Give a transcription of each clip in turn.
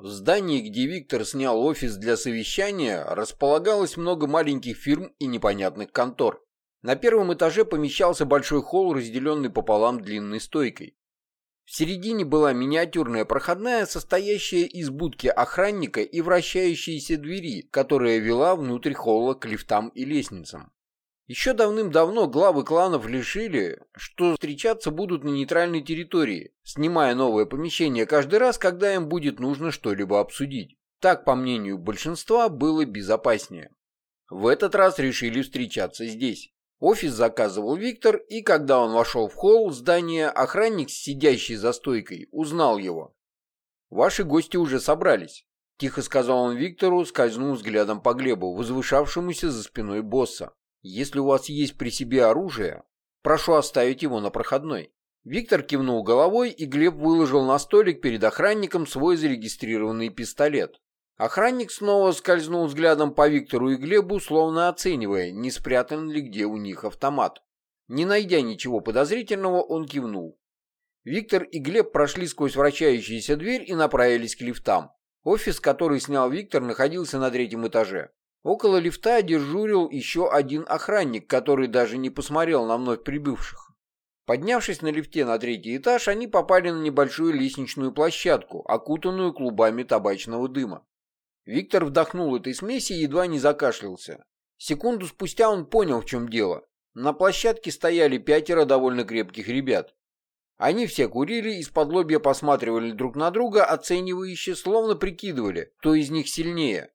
В здании, где Виктор снял офис для совещания, располагалось много маленьких фирм и непонятных контор. На первом этаже помещался большой холл, разделенный пополам длинной стойкой. В середине была миниатюрная проходная, состоящая из будки охранника и вращающейся двери, которая вела внутрь холла к лифтам и лестницам. Еще давным-давно главы кланов решили, что встречаться будут на нейтральной территории, снимая новое помещение каждый раз, когда им будет нужно что-либо обсудить. Так, по мнению большинства, было безопаснее. В этот раз решили встречаться здесь. Офис заказывал Виктор, и когда он вошел в холл здания, охранник, сидящий за стойкой, узнал его. «Ваши гости уже собрались», — тихо сказал он Виктору, скользнув взглядом по Глебу, возвышавшемуся за спиной босса. Если у вас есть при себе оружие, прошу оставить его на проходной. Виктор кивнул головой, и Глеб выложил на столик перед охранником свой зарегистрированный пистолет. Охранник снова скользнул взглядом по Виктору и Глебу, словно оценивая, не спрятан ли где у них автомат. Не найдя ничего подозрительного, он кивнул. Виктор и Глеб прошли сквозь вращающуюся дверь и направились к лифтам. Офис, который снял Виктор, находился на третьем этаже. Около лифта дежурил еще один охранник, который даже не посмотрел на вновь прибывших. Поднявшись на лифте на третий этаж, они попали на небольшую лестничную площадку, окутанную клубами табачного дыма. Виктор вдохнул этой смеси и едва не закашлялся. Секунду спустя он понял, в чем дело. На площадке стояли пятеро довольно крепких ребят. Они все курили, из-под лобья посматривали друг на друга, оценивающе, словно прикидывали, кто из них сильнее.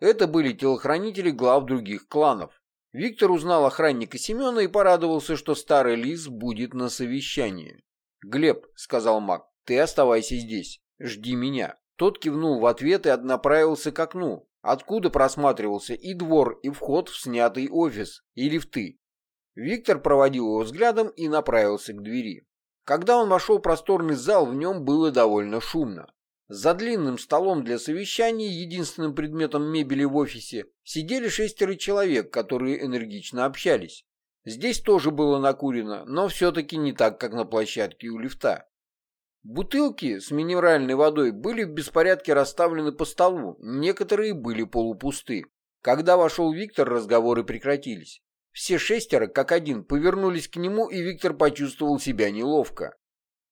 Это были телохранители глав других кланов. Виктор узнал охранника Семена и порадовался, что старый лис будет на совещании. «Глеб», — сказал маг, — «ты оставайся здесь. Жди меня». Тот кивнул в ответ и направился к окну, откуда просматривался и двор, и вход в снятый офис, и лифты. Виктор проводил его взглядом и направился к двери. Когда он вошел в просторный зал, в нем было довольно шумно. За длинным столом для совещаний, единственным предметом мебели в офисе, сидели шестеро человек, которые энергично общались. Здесь тоже было накурено, но все-таки не так, как на площадке у лифта. Бутылки с минеральной водой были в беспорядке расставлены по столу, некоторые были полупусты. Когда вошел Виктор, разговоры прекратились. Все шестеро, как один, повернулись к нему, и Виктор почувствовал себя неловко.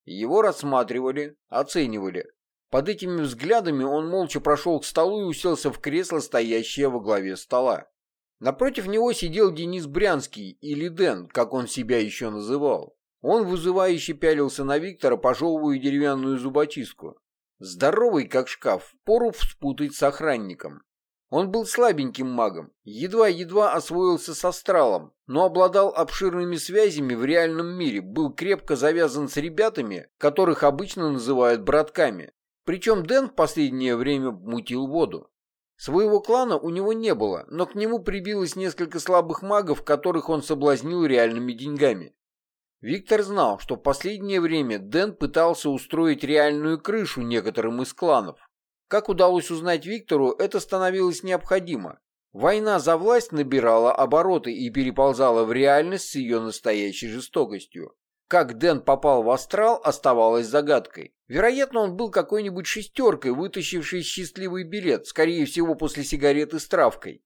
Его рассматривали, оценивали. Под этими взглядами он молча прошел к столу и уселся в кресло, стоящее во главе стола. Напротив него сидел Денис Брянский, или Дэн, как он себя еще называл. Он вызывающе пялился на Виктора, пожевывая деревянную зубочистку. Здоровый, как шкаф, пору спутать с охранником. Он был слабеньким магом, едва-едва освоился с астралом, но обладал обширными связями в реальном мире, был крепко завязан с ребятами, которых обычно называют братками, причем Дэн в последнее время мутил воду. Своего клана у него не было, но к нему прибилось несколько слабых магов, которых он соблазнил реальными деньгами. Виктор знал, что в последнее время Дэн пытался устроить реальную крышу некоторым из кланов. Как удалось узнать Виктору, это становилось необходимо. Война за власть набирала обороты и переползала в реальность с ее настоящей жестокостью. Как Дэн попал в астрал, оставалось загадкой. Вероятно, он был какой-нибудь шестеркой, вытащившей счастливый билет, скорее всего, после сигареты с травкой.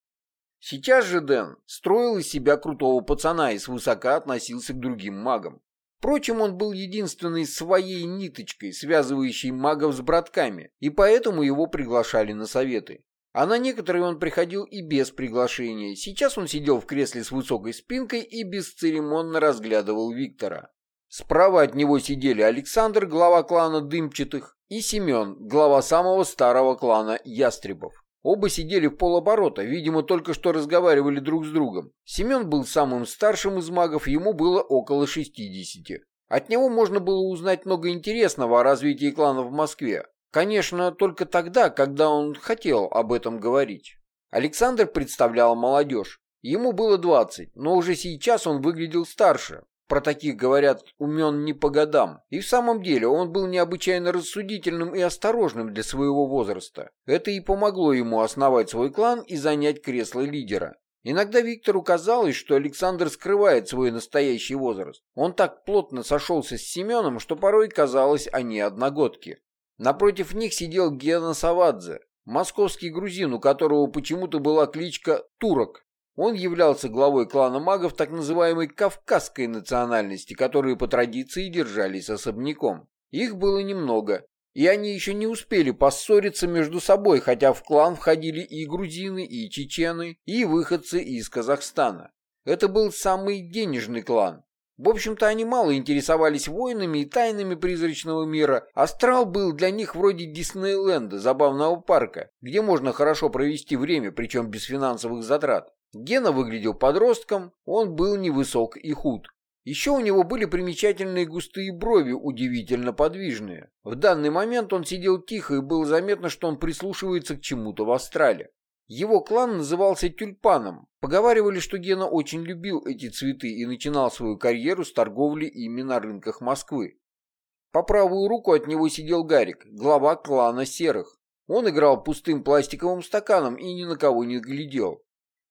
Сейчас же Дэн строил из себя крутого пацана и свысока относился к другим магам. Впрочем, он был единственной своей ниточкой, связывающей магов с братками, и поэтому его приглашали на советы. А на некоторые он приходил и без приглашения. Сейчас он сидел в кресле с высокой спинкой и бесцеремонно разглядывал Виктора. Справа от него сидели Александр, глава клана Дымчатых, и Семен, глава самого старого клана Ястребов. Оба сидели в полоборота, видимо, только что разговаривали друг с другом. Семен был самым старшим из магов, ему было около 60. От него можно было узнать много интересного о развитии клана в Москве. Конечно, только тогда, когда он хотел об этом говорить. Александр представлял молодежь. Ему было 20, но уже сейчас он выглядел старше. Про таких говорят умен не по годам. И в самом деле он был необычайно рассудительным и осторожным для своего возраста. Это и помогло ему основать свой клан и занять кресло лидера. Иногда Виктору казалось, что Александр скрывает свой настоящий возраст. Он так плотно сошелся с Семеном, что порой казалось, они одногодки. Напротив них сидел Гена Савадзе, московский грузин, у которого почему-то была кличка Турок. Он являлся главой клана магов так называемой кавказской национальности, которые по традиции держались особняком. Их было немного, и они еще не успели поссориться между собой, хотя в клан входили и грузины, и чечены, и выходцы из Казахстана. Это был самый денежный клан. В общем-то, они мало интересовались войнами и тайнами призрачного мира. Астрал был для них вроде Диснейленда, забавного парка, где можно хорошо провести время, причем без финансовых затрат. Гена выглядел подростком, он был невысок и худ. Еще у него были примечательные густые брови, удивительно подвижные. В данный момент он сидел тихо, и было заметно, что он прислушивается к чему-то в астрале. Его клан назывался Тюльпаном. Поговаривали, что Гена очень любил эти цветы и начинал свою карьеру с торговли ими на рынках Москвы. По правую руку от него сидел Гарик, глава клана Серых. Он играл пустым пластиковым стаканом и ни на кого не глядел.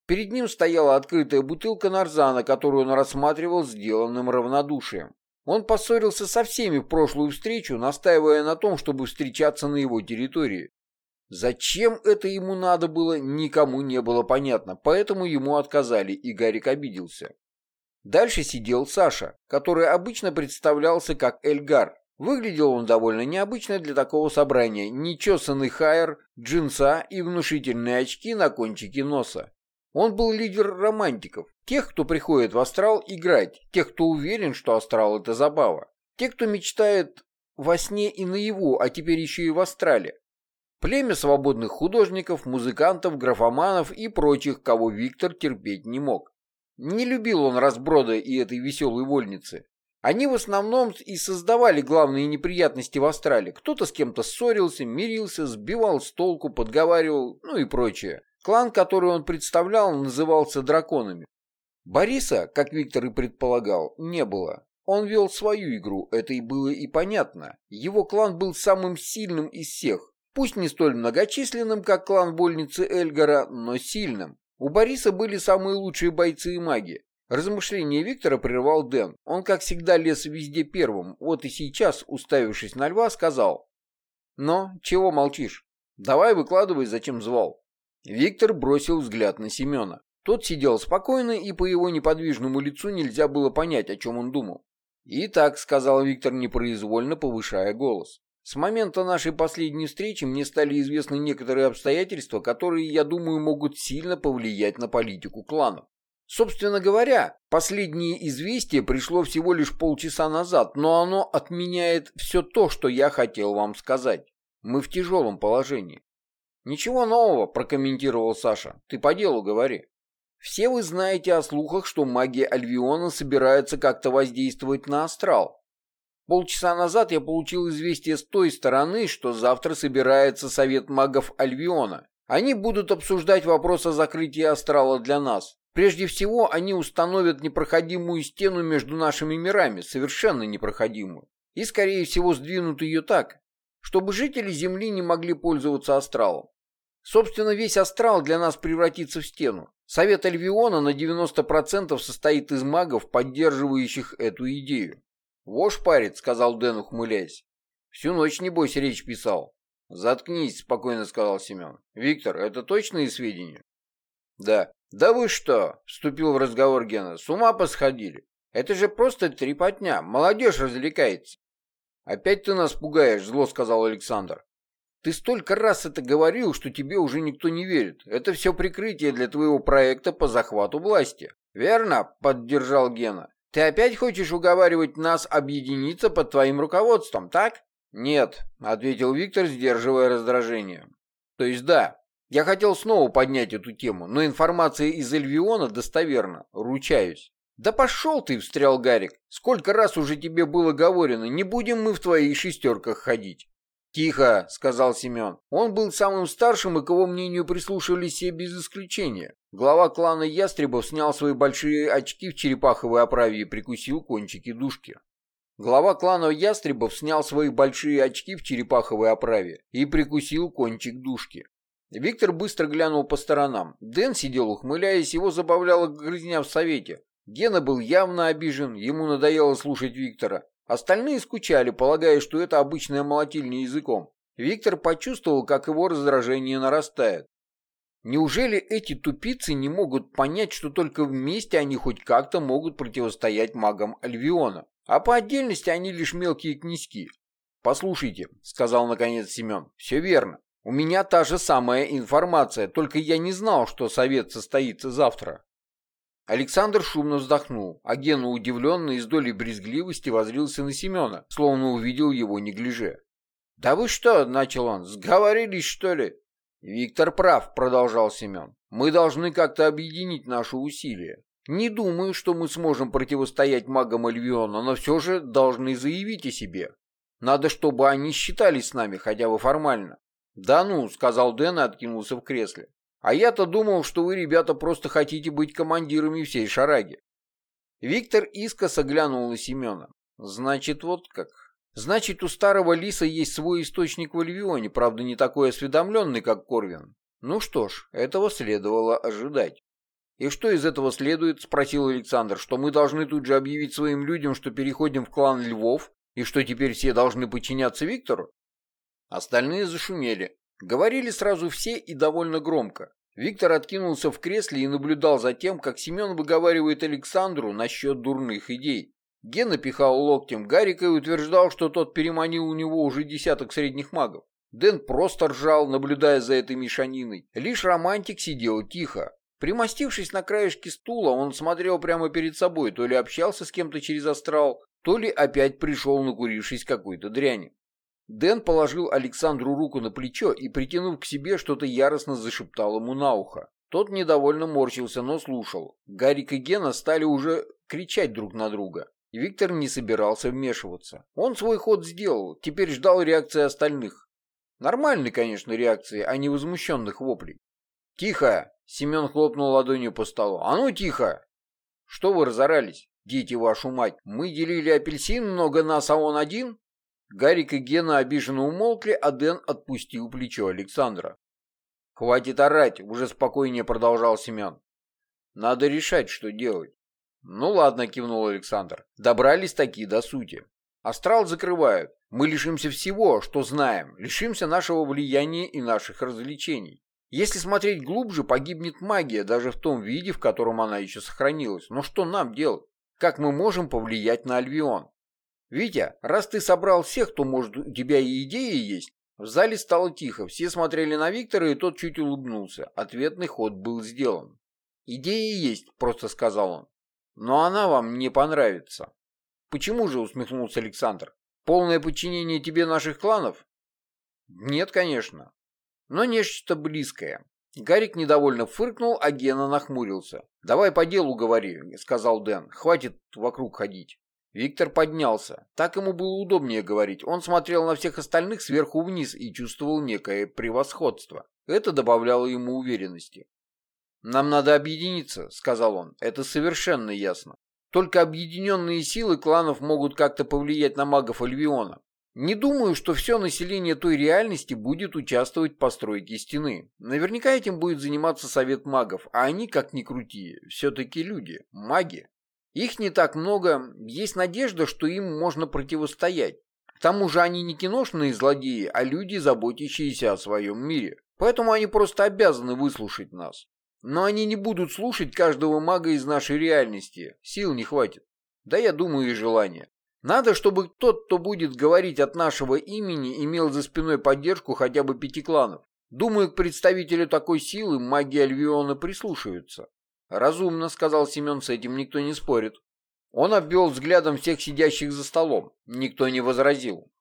Перед ним стояла открытая бутылка нарзана, которую он рассматривал сделанным равнодушием. Он поссорился со всеми в прошлую встречу, настаивая на том, чтобы встречаться на его территории. Зачем это ему надо было, никому не было понятно, поэтому ему отказали, и Гарик обиделся. Дальше сидел Саша, который обычно представлялся как Эльгар. Выглядел он довольно необычно для такого собрания. Нечесанный хайер, джинса и внушительные очки на кончике носа. Он был лидер романтиков, тех, кто приходит в астрал играть, тех, кто уверен, что астрал — это забава, тех, кто мечтает во сне и наяву, а теперь еще и в астрале. Племя свободных художников, музыкантов, графоманов и прочих, кого Виктор терпеть не мог. Не любил он разброда и этой веселой вольницы. Они в основном и создавали главные неприятности в Астрале. Кто-то с кем-то ссорился, мирился, сбивал с толку, подговаривал, ну и прочее. Клан, который он представлял, назывался драконами. Бориса, как Виктор и предполагал, не было. Он вел свою игру, это и было и понятно. Его клан был самым сильным из всех. Пусть не столь многочисленным, как клан больницы Эльгара, но сильным. У Бориса были самые лучшие бойцы и маги. Размышление Виктора прервал Дэн. Он, как всегда, лез везде первым. Вот и сейчас, уставившись на льва, сказал. «Но, чего молчишь? Давай выкладывай, зачем звал». Виктор бросил взгляд на Семена. Тот сидел спокойно, и по его неподвижному лицу нельзя было понять, о чем он думал. «Итак», — сказал Виктор, непроизвольно повышая голос, «с момента нашей последней встречи мне стали известны некоторые обстоятельства, которые, я думаю, могут сильно повлиять на политику кланов. Собственно говоря, последнее известие пришло всего лишь полчаса назад, но оно отменяет все то, что я хотел вам сказать. Мы в тяжелом положении. «Ничего нового», — прокомментировал Саша. «Ты по делу говори». «Все вы знаете о слухах, что магия Альвиона собирается как-то воздействовать на астрал. Полчаса назад я получил известие с той стороны, что завтра собирается совет магов Альвиона. Они будут обсуждать вопрос о закрытии астрала для нас. Прежде всего, они установят непроходимую стену между нашими мирами, совершенно непроходимую. И, скорее всего, сдвинут ее так, чтобы жители Земли не могли пользоваться астралом. Собственно, весь астрал для нас превратится в стену. Совет Альвиона на 90% состоит из магов, поддерживающих эту идею. «Вошь парит», — сказал Дэн, ухмыляясь. «Всю ночь, небось, речь писал». «Заткнись», — спокойно сказал Семен. «Виктор, это точные сведения?» «Да». «Да вы что?» — вступил в разговор Гена. «С ума посходили. Это же просто трепотня. Молодежь развлекается». «Опять ты нас пугаешь», — зло сказал Александр. «Ты столько раз это говорил, что тебе уже никто не верит. Это все прикрытие для твоего проекта по захвату власти». «Верно», — поддержал Гена. «Ты опять хочешь уговаривать нас объединиться под твоим руководством, так?» «Нет», — ответил Виктор, сдерживая раздражение. «То есть да, я хотел снова поднять эту тему, но информация из Эльвиона достоверна, ручаюсь». «Да пошел ты!» — встрял Гарик. «Сколько раз уже тебе было говорено, не будем мы в твоих шестерках ходить». «Тихо!» — сказал Семен. Он был самым старшим, и к его мнению прислушивались все без исключения. Глава клана Ястребов снял свои большие очки в черепаховой оправе и прикусил кончики дужки. Глава клана Ястребов снял свои большие очки в черепаховой оправе и прикусил кончик дужки. Виктор быстро глянул по сторонам. Дэн сидел ухмыляясь, его забавляла грызня в совете. Гена был явно обижен, ему надоело слушать Виктора. Остальные скучали, полагая, что это обычное молотильня языком. Виктор почувствовал, как его раздражение нарастает. Неужели эти тупицы не могут понять, что только вместе они хоть как-то могут противостоять магам Альвиона, а по отдельности они лишь мелкие князьки? «Послушайте», — сказал наконец Семен, — «все верно. У меня та же самая информация, только я не знал, что совет состоится завтра». Александр шумно вздохнул, а Гена удивленно и с долей брезгливости возрился на Семена, словно увидел его неглиже. «Да вы что?» — начал он. «Сговорились, что ли?» «Виктор прав», — продолжал Семен. «Мы должны как-то объединить наши усилия. Не думаю, что мы сможем противостоять магам Альвиона, но все же должны заявить о себе. Надо, чтобы они считались с нами, хотя бы формально». «Да ну», — сказал Дэн и откинулся в кресле. «А я-то думал, что вы, ребята, просто хотите быть командирами всей шараги». Виктор искоса глянул на Семена. «Значит, вот как. Значит, у старого лиса есть свой источник в Альвионе, правда, не такой осведомленный, как Корвин. Ну что ж, этого следовало ожидать. «И что из этого следует?» – спросил Александр. «Что мы должны тут же объявить своим людям, что переходим в клан Львов, и что теперь все должны подчиняться Виктору?» Остальные зашумели. Говорили сразу все и довольно громко. Виктор откинулся в кресле и наблюдал за тем, как Семен выговаривает Александру насчет дурных идей. Гена пихал локтем Гарика и утверждал, что тот переманил у него уже десяток средних магов. Дэн просто ржал, наблюдая за этой мешаниной. Лишь романтик сидел тихо. Примостившись на краешке стула, он смотрел прямо перед собой, то ли общался с кем-то через астрал, то ли опять пришел, накурившись какой-то дряни. Дэн положил Александру руку на плечо и, притянув к себе, что-то яростно зашептал ему на ухо. Тот недовольно морщился, но слушал. Гарик и Гена стали уже кричать друг на друга. Виктор не собирался вмешиваться. Он свой ход сделал, теперь ждал реакции остальных. Нормальной, конечно, реакции, а не возмущенных воплей. «Тихо!» — Семен хлопнул ладонью по столу. «А ну тихо!» «Что вы разорались, дети вашу мать? Мы делили апельсин, много нас, а он один?» Гарик и Гена обиженно умолкли, а Дэн отпустил плечо Александра. «Хватит орать!» — уже спокойнее продолжал Семен. «Надо решать, что делать. «Ну ладно», — кивнул Александр. «Добрались такие до сути. Астрал закрывают. Мы лишимся всего, что знаем. Лишимся нашего влияния и наших развлечений. Если смотреть глубже, погибнет магия, даже в том виде, в котором она еще сохранилась. Но что нам делать? Как мы можем повлиять на Альвион? Витя, раз ты собрал всех, кто, может, у тебя и идеи есть, в зале стало тихо, все смотрели на Виктора, и тот чуть улыбнулся. Ответный ход был сделан. «Идеи есть», — просто сказал он. Но она вам не понравится. Почему же, усмехнулся Александр. Полное подчинение тебе наших кланов? Нет, конечно. Но нечто близкое. Гарик недовольно фыркнул, а Гена нахмурился. «Давай по делу говори», — сказал Дэн. «Хватит вокруг ходить». Виктор поднялся. Так ему было удобнее говорить. Он смотрел на всех остальных сверху вниз и чувствовал некое превосходство. Это добавляло ему уверенности. «Нам надо объединиться», — сказал он. «Это совершенно ясно. Только объединенные силы кланов могут как-то повлиять на магов Альвиона. Не думаю, что все население той реальности будет участвовать в постройке стены. Наверняка этим будет заниматься совет магов, а они, как ни крути, все-таки люди, маги. Их не так много, есть надежда, что им можно противостоять. К тому же они не киношные злодеи, а люди, заботящиеся о своем мире. Поэтому они просто обязаны выслушать нас. Но они не будут слушать каждого мага из нашей реальности. Сил не хватит. Да я думаю и желания. Надо, чтобы тот, кто будет говорить от нашего имени, имел за спиной поддержку хотя бы пяти кланов. Думаю, к представителю такой силы маги Альвиона прислушаются. Разумно, сказал Семен, с этим никто не спорит. Он обвел взглядом всех сидящих за столом. Никто не возразил.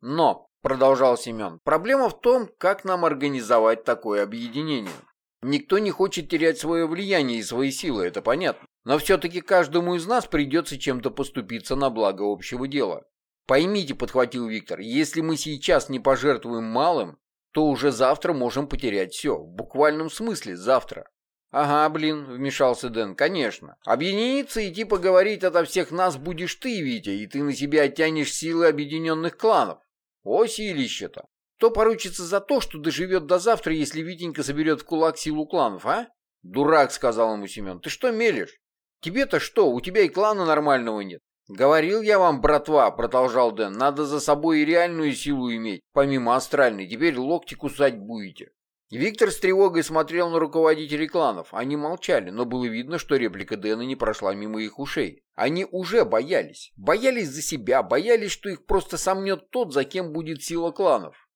Но, продолжал Семен, проблема в том, как нам организовать такое объединение. Никто не хочет терять свое влияние и свои силы, это понятно. Но все-таки каждому из нас придется чем-то поступиться на благо общего дела. Поймите, подхватил Виктор, если мы сейчас не пожертвуем малым, то уже завтра можем потерять все. В буквальном смысле завтра. «Ага, блин», — вмешался Дэн, — «конечно. Объединиться и типа говорить ото всех нас будешь ты, Витя, и ты на себя оттянешь силы объединенных кланов. О, силище-то! Кто поручится за то, что доживет до завтра, если Витенька соберет в кулак силу кланов, а? Дурак, сказал ему Семен. Ты что мелешь? Тебе-то что, у тебя и клана нормального нет. «Говорил я вам, братва», — продолжал Дэн, — «надо за собой и реальную силу иметь, помимо астральной. Теперь локти кусать будете». Виктор с тревогой смотрел на руководителей кланов. Они молчали, но было видно, что реплика Дэна не прошла мимо их ушей. Они уже боялись. Боялись за себя, боялись, что их просто сомнет тот, за кем будет сила кланов.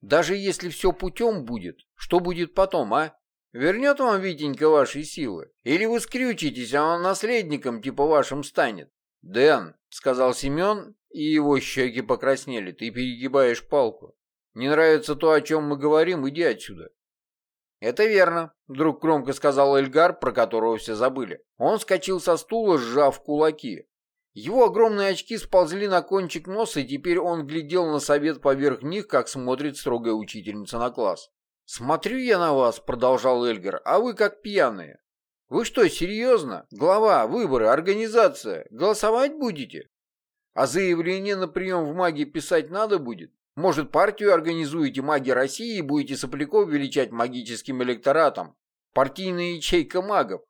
Даже если все путем будет, что будет потом, а? Вернет вам Витенька ваши силы? Или вы скрючитесь, а он наследником типа вашим станет? Дэн, сказал Семен, и его щеки покраснели, ты перегибаешь палку. Не нравится то, о чем мы говорим, иди отсюда. «Это верно», — вдруг громко сказал Эльгар, про которого все забыли. Он скочил со стула, сжав кулаки. Его огромные очки сползли на кончик носа, и теперь он глядел на совет поверх них, как смотрит строгая учительница на класс. «Смотрю я на вас», — продолжал Эльгар, — «а вы как пьяные. Вы что, серьезно? Глава, выборы, организация. Голосовать будете? А заявление на прием в магии писать надо будет? Может, партию организуете маги России и будете сопляков величать магическим электоратом? Партийная ячейка магов.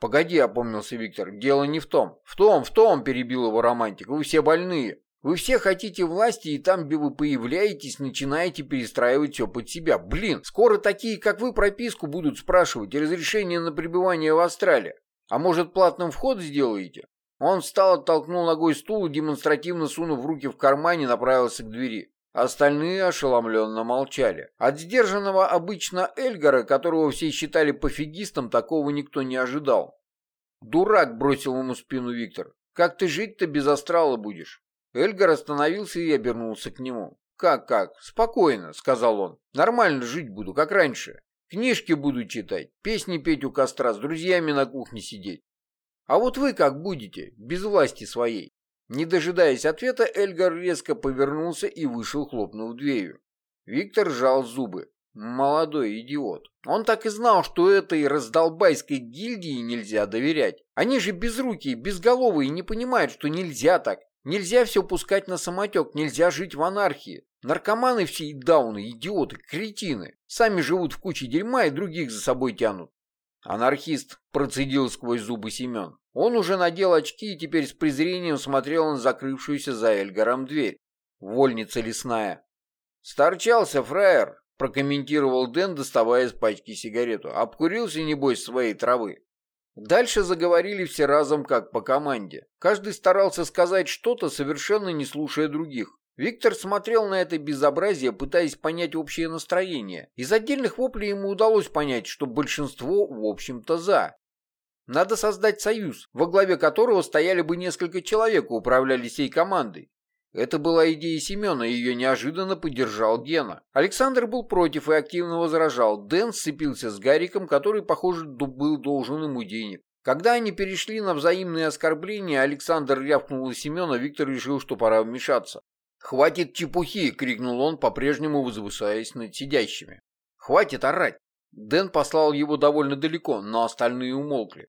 Погоди, опомнился Виктор, дело не в том. В том, в том, перебил его романтик, вы все больные. Вы все хотите власти, и там, где вы появляетесь, начинаете перестраивать все под себя. Блин, скоро такие, как вы, прописку будут спрашивать и разрешение на пребывание в Австралии. А может, платным вход сделаете? Он встал, оттолкнул ногой стул и, демонстративно сунув руки в кармане, направился к двери. Остальные ошеломленно молчали. От сдержанного обычно Эльгара, которого все считали пофигистом, такого никто не ожидал. «Дурак!» — бросил ему спину Виктор. «Как ты жить-то без астрала будешь?» Эльгар остановился и обернулся к нему. «Как-как? Спокойно», — сказал он. «Нормально жить буду, как раньше. Книжки буду читать, песни петь у костра, с друзьями на кухне сидеть. А вот вы как будете, без власти своей?» Не дожидаясь ответа, Эльгар резко повернулся и вышел, хлопнув дверью. Виктор сжал зубы. Молодой идиот. Он так и знал, что этой раздолбайской гильдии нельзя доверять. Они же безрукие, безголовые не понимают, что нельзя так. Нельзя все пускать на самотек, нельзя жить в анархии. Наркоманы все и дауны, идиоты, кретины. Сами живут в куче дерьма и других за собой тянут. Анархист процедил сквозь зубы Семен. Он уже надел очки и теперь с презрением смотрел на закрывшуюся за Эльгаром дверь. Вольница лесная. «Сторчался, фраер», — прокомментировал Дэн, доставая из пачки сигарету. «Обкурился, небось, своей травы». Дальше заговорили все разом, как по команде. Каждый старался сказать что-то, совершенно не слушая других. Виктор смотрел на это безобразие, пытаясь понять общее настроение. Из отдельных воплей ему удалось понять, что большинство, в общем-то, за. Надо создать союз, во главе которого стояли бы несколько человек и управляли всей командой. Это была идея Семена, и ее неожиданно поддержал Гена. Александр был против и активно возражал. Дэн сцепился с Гариком, который, похоже, был должен ему денег. Когда они перешли на взаимные оскорбления, Александр рявкнул на Семена, Виктор решил, что пора вмешаться. «Хватит чепухи!» — крикнул он, по-прежнему возвышаясь над сидящими. «Хватит орать!» Дэн послал его довольно далеко, но остальные умолкли.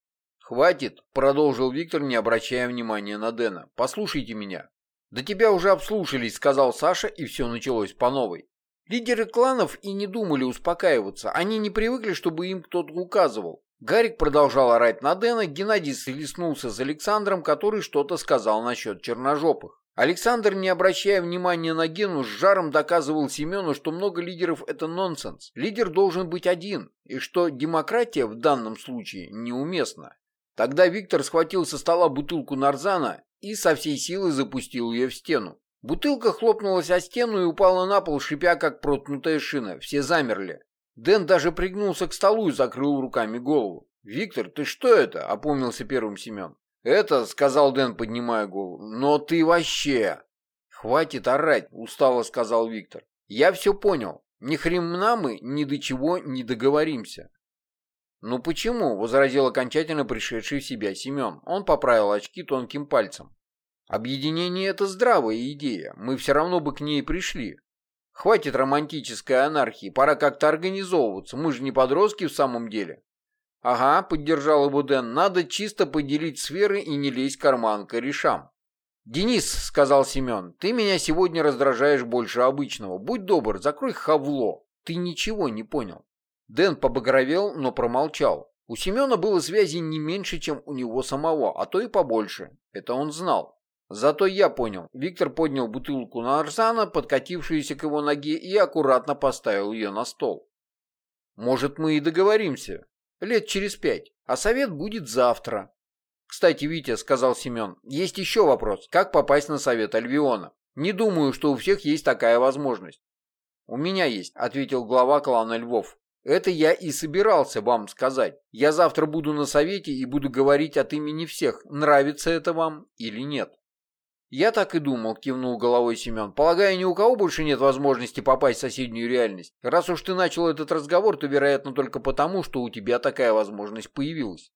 «Хватит», — продолжил Виктор, не обращая внимания на Дэна. «Послушайте меня». «Да тебя уже обслушались», — сказал Саша, и все началось по новой. Лидеры кланов и не думали успокаиваться. Они не привыкли, чтобы им кто-то указывал. Гарик продолжал орать на Дэна, Геннадий слеснулся с Александром, который что-то сказал насчет черножопых. Александр, не обращая внимания на Гену, с жаром доказывал Семену, что много лидеров – это нонсенс. Лидер должен быть один, и что демократия в данном случае неуместна. Тогда Виктор схватил со стола бутылку нарзана и со всей силы запустил ее в стену. Бутылка хлопнулась о стену и упала на пол, шипя, как проткнутая шина. Все замерли. Дэн даже пригнулся к столу и закрыл руками голову. «Виктор, ты что это?» – опомнился первым Семен. «Это», — сказал Дэн, поднимая голову, — «но ты вообще...» «Хватит орать», — устало сказал Виктор. «Я все понял. Ни хрена мы ни до чего не договоримся». «Ну почему?» — возразил окончательно пришедший в себя Семен. Он поправил очки тонким пальцем. «Объединение — это здравая идея. Мы все равно бы к ней пришли. Хватит романтической анархии. Пора как-то организовываться. Мы же не подростки в самом деле». «Ага», — поддержал его Дэн, — «надо чисто поделить сферы и не лезть карман корешам». «Денис», — сказал Семен, — «ты меня сегодня раздражаешь больше обычного. Будь добр, закрой хавло. Ты ничего не понял». Дэн побагровел, но промолчал. У Семена было связи не меньше, чем у него самого, а то и побольше. Это он знал. Зато я понял. Виктор поднял бутылку на Арсана, подкатившуюся к его ноге, и аккуратно поставил ее на стол. Может, мы и договоримся. Лет через пять. А совет будет завтра. Кстати, Витя, сказал Семен, есть еще вопрос. Как попасть на совет Альвиона? Не думаю, что у всех есть такая возможность. У меня есть, ответил глава клана Львов. Это я и собирался вам сказать. Я завтра буду на совете и буду говорить от имени всех, нравится это вам или нет. «Я так и думал», — кивнул головой Семен. «Полагаю, ни у кого больше нет возможности попасть в соседнюю реальность. Раз уж ты начал этот разговор, то, вероятно, только потому, что у тебя такая возможность появилась».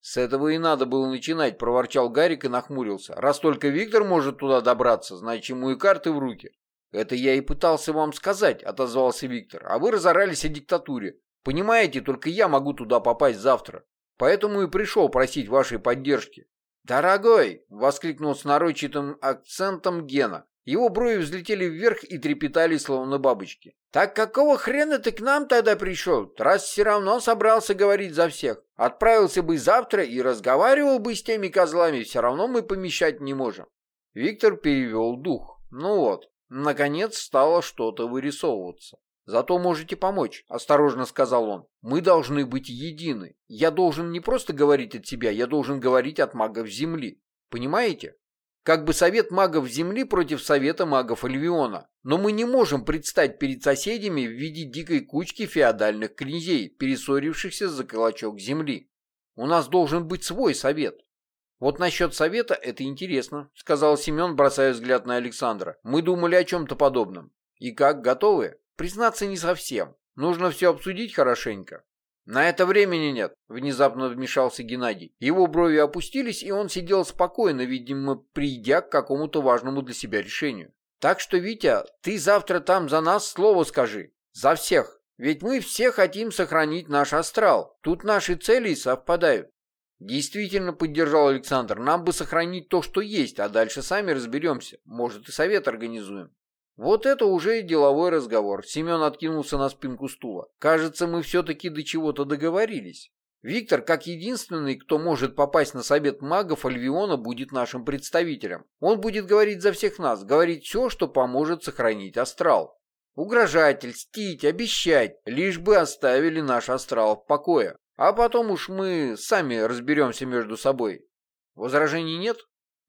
«С этого и надо было начинать», — проворчал Гарик и нахмурился. «Раз только Виктор может туда добраться, значит, ему и карты в руки». «Это я и пытался вам сказать», — отозвался Виктор. «А вы разорались о диктатуре. Понимаете, только я могу туда попасть завтра. Поэтому и пришел просить вашей поддержки. «Дорогой!» — воскликнул с нарочитым акцентом Гена. Его брови взлетели вверх и трепетали, словно бабочки. «Так какого хрена ты к нам тогда пришел, раз все равно собрался говорить за всех? Отправился бы завтра и разговаривал бы с теми козлами, все равно мы помещать не можем». Виктор перевел дух. Ну вот, наконец стало что-то вырисовываться. «Зато можете помочь», — осторожно сказал он. «Мы должны быть едины. Я должен не просто говорить от себя, я должен говорить от магов Земли. Понимаете? Как бы совет магов Земли против совета магов Альвиона. Но мы не можем предстать перед соседями в виде дикой кучки феодальных князей, перессорившихся за клочок земли. У нас должен быть свой совет. «Вот насчет совета это интересно», — сказал Семен, бросая взгляд на Александра. «Мы думали о чем-то подобном. И как, готовы?» Признаться, не совсем. Нужно все обсудить хорошенько. На это времени нет, внезапно вмешался Геннадий. Его брови опустились, и он сидел спокойно, видимо, придя к какому-то важному для себя решению. Так что, Витя, ты завтра там за нас слово скажи. За всех. Ведь мы все хотим сохранить наш астрал. Тут наши цели совпадают. Действительно, поддержал Александр, нам бы сохранить то, что есть, а дальше сами разберемся. Может, и совет организуем. Вот это уже деловой разговор. Семен откинулся на спинку стула. Кажется, мы все-таки до чего-то договорились. Виктор, как единственный, кто может попасть на совет магов Альвиона, будет нашим представителем. Он будет говорить за всех нас, говорить все, что поможет сохранить астрал. Угрожать, льстить, обещать, лишь бы оставили наш астрал в покое. А потом уж мы сами разберемся между собой. Возражений нет?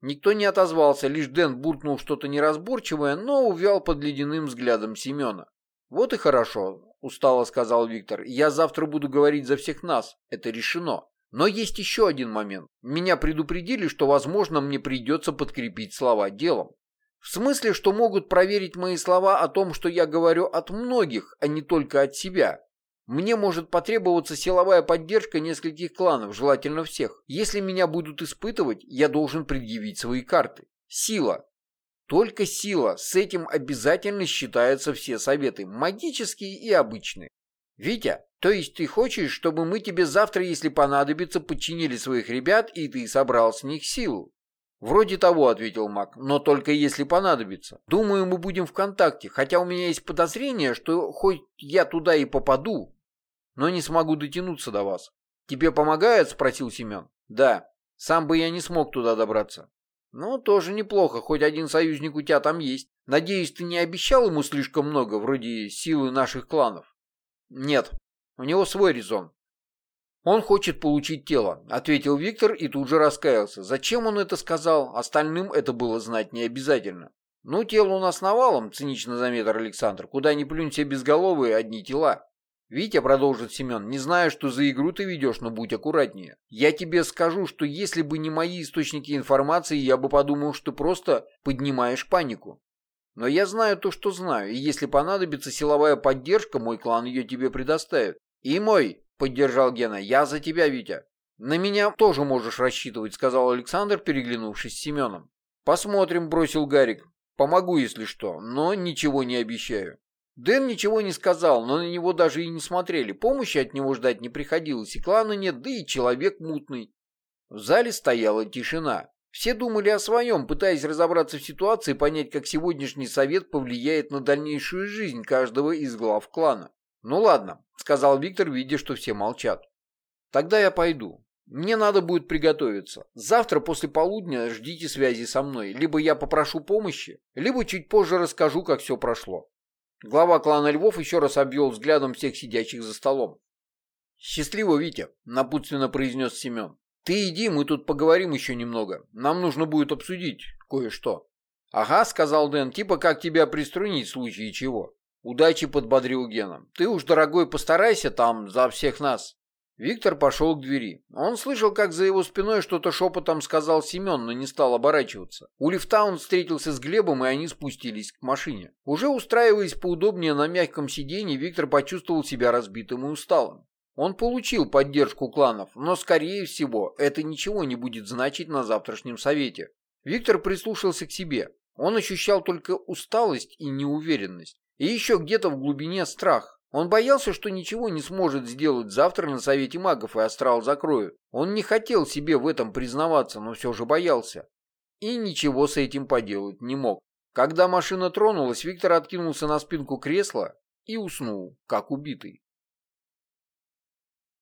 Никто не отозвался, лишь Дэн буркнул что-то неразборчивое, но увял под ледяным взглядом Семена. «Вот и хорошо», — устало сказал Виктор. «Я завтра буду говорить за всех нас. Это решено. Но есть еще один момент. Меня предупредили, что, возможно, мне придется подкрепить слова делом. В смысле, что могут проверить мои слова о том, что я говорю от многих, а не только от себя. Мне может потребоваться силовая поддержка нескольких кланов, желательно всех. Если меня будут испытывать, я должен предъявить свои карты. Сила. Только сила. С этим обязательно считаются все советы, магические и обычные. Витя, то есть ты хочешь, чтобы мы тебе завтра, если понадобится, подчинили своих ребят, и ты собрал с них силу? «Вроде того», — ответил маг, — «но только если понадобится. Думаю, мы будем в контакте, хотя у меня есть подозрение, что хоть я туда и попаду, но не смогу дотянуться до вас. Тебе помогает? Спросил Семен. Да. Сам бы я не смог туда добраться. Ну, тоже неплохо, хоть один союзник у тебя там есть. Надеюсь, ты не обещал ему слишком много, вроде силы наших кланов? Нет. У него свой резон. Он хочет получить тело, ответил Виктор и тут же раскаялся. Зачем он это сказал? Остальным это было знать не обязательно. Ну, тело у нас навалом, цинично заметил Александр. Куда ни плюнь все безголовые, одни тела. «Витя», — продолжит Семен, — «не знаю, что за игру ты ведешь, но будь аккуратнее. Я тебе скажу, что если бы не мои источники информации, я бы подумал, что просто поднимаешь панику. Но я знаю то, что знаю, и если понадобится силовая поддержка, мой клан ее тебе предоставит». «И мой», — поддержал Гена, — «я за тебя, Витя». «На меня тоже можешь рассчитывать», — сказал Александр, переглянувшись с Семеном. «Посмотрим», — бросил Гарик. «Помогу, если что, но ничего не обещаю». Дэн ничего не сказал, но на него даже и не смотрели. Помощи от него ждать не приходилось, и клана нет, да и человек мутный. В зале стояла тишина. Все думали о своем, пытаясь разобраться в ситуации и понять, как сегодняшний совет повлияет на дальнейшую жизнь каждого из глав клана. «Ну ладно», — сказал Виктор, видя, что все молчат. «Тогда я пойду. Мне надо будет приготовиться. Завтра после полудня ждите связи со мной. Либо я попрошу помощи, либо чуть позже расскажу, как все прошло». Глава клана Львов еще раз обвел взглядом всех сидящих за столом. «Счастливо, Витя», — напутственно произнес Семен. «Ты иди, мы тут поговорим еще немного. Нам нужно будет обсудить кое-что». «Ага», — сказал Дэн, — «типа как тебя приструнить в случае чего». «Удачи», — подбодрил Гена. «Ты уж, дорогой, постарайся там за всех нас». Виктор пошел к двери. Он слышал, как за его спиной что-то шепотом сказал Семен, но не стал оборачиваться. У лифта он встретился с Глебом, и они спустились к машине. Уже устраиваясь поудобнее на мягком сиденье, Виктор почувствовал себя разбитым и усталым. Он получил поддержку кланов, но, скорее всего, это ничего не будет значить на завтрашнем совете. Виктор прислушался к себе. Он ощущал только усталость и неуверенность. И еще где-то в глубине страх. Он боялся, что ничего не сможет сделать завтра на Совете магов и астрал закроют. Он не хотел себе в этом признаваться, но все же боялся. И ничего с этим поделать не мог. Когда машина тронулась, Виктор откинулся на спинку кресла и уснул, как убитый.